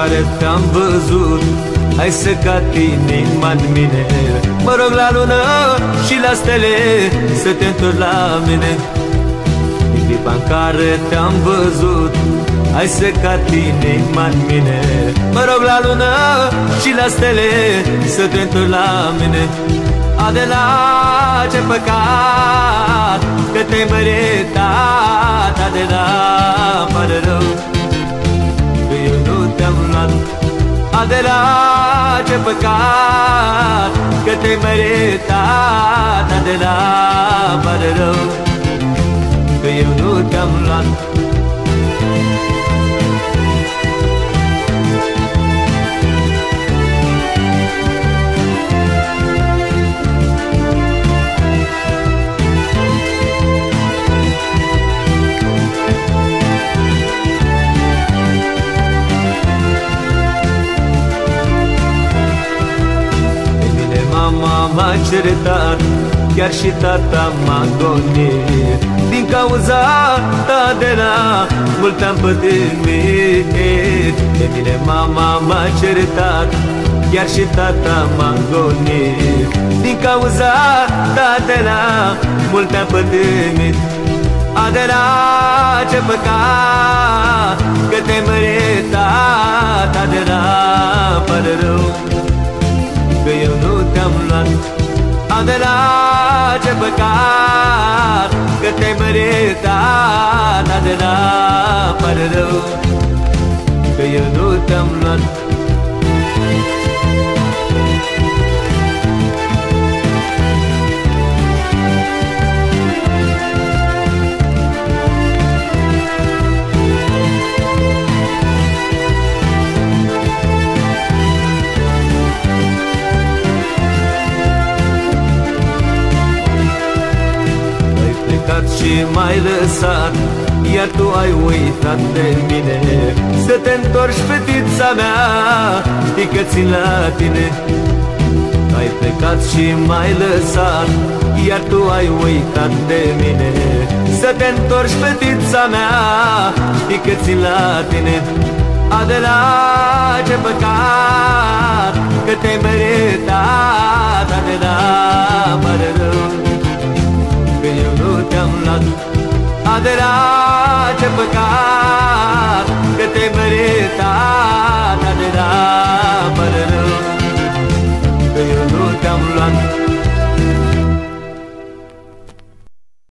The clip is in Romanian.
care te-am văzut. Hai să ca inima în mine. Mă rog la lună și la stele Să te întorci la mine. Din clipa în care te-am văzut Hai să ca inima în mine. Mă rog la lună și la stele Să te întorci la mine. Adela, ce păcat Că te-ai meritat Adela, adalah cepekat Kata mereka adalah pada roh Kayunut kamlan mama m-a certat Chiar și tata m-a gonit. Din cauza ta de la mult am pătimit. De mine mama m-a certat Chiar și tata m-a gonit. Din cauza ta de la mult am pătimit. Adela, ce păcat eu nu te-am luat Adela, ce păcat Că te-ai și m-ai lăsat Iar tu ai uitat de mine. Să te întorci, fetița mea Știi că țin la tine. Ai plecat și m-ai lăsat Iar tu ai uitat de mine. Să te întorci, fetița mea Știi că țin la tine. Adela, ce păcat Că te-ai meritat Adela, Adela, ce